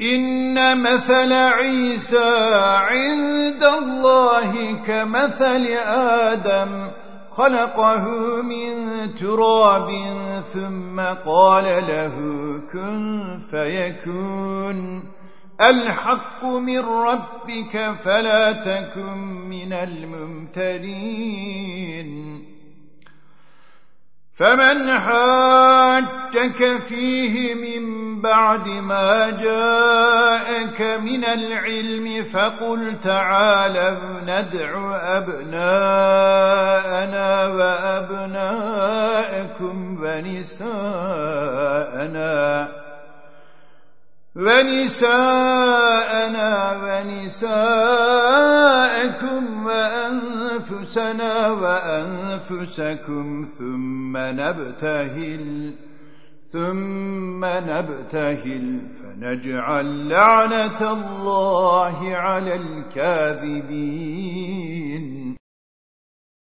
إن مثل عيسى عند الله كمثل آدم خلقه من تراب ثم قال له كن فيكون الحق من ربك فلا تكن من الممترين فمن حاجك فيه من بعد ما جاءك من العلم فقل تعالوا ندع أبناءنا وأبناءكم ونساءنا ونساءنا ونساءكم وأنفسنا وأنفسكم ثم نبتهل ثم نبتهل فنجعل لعنة الله على الكاذبين.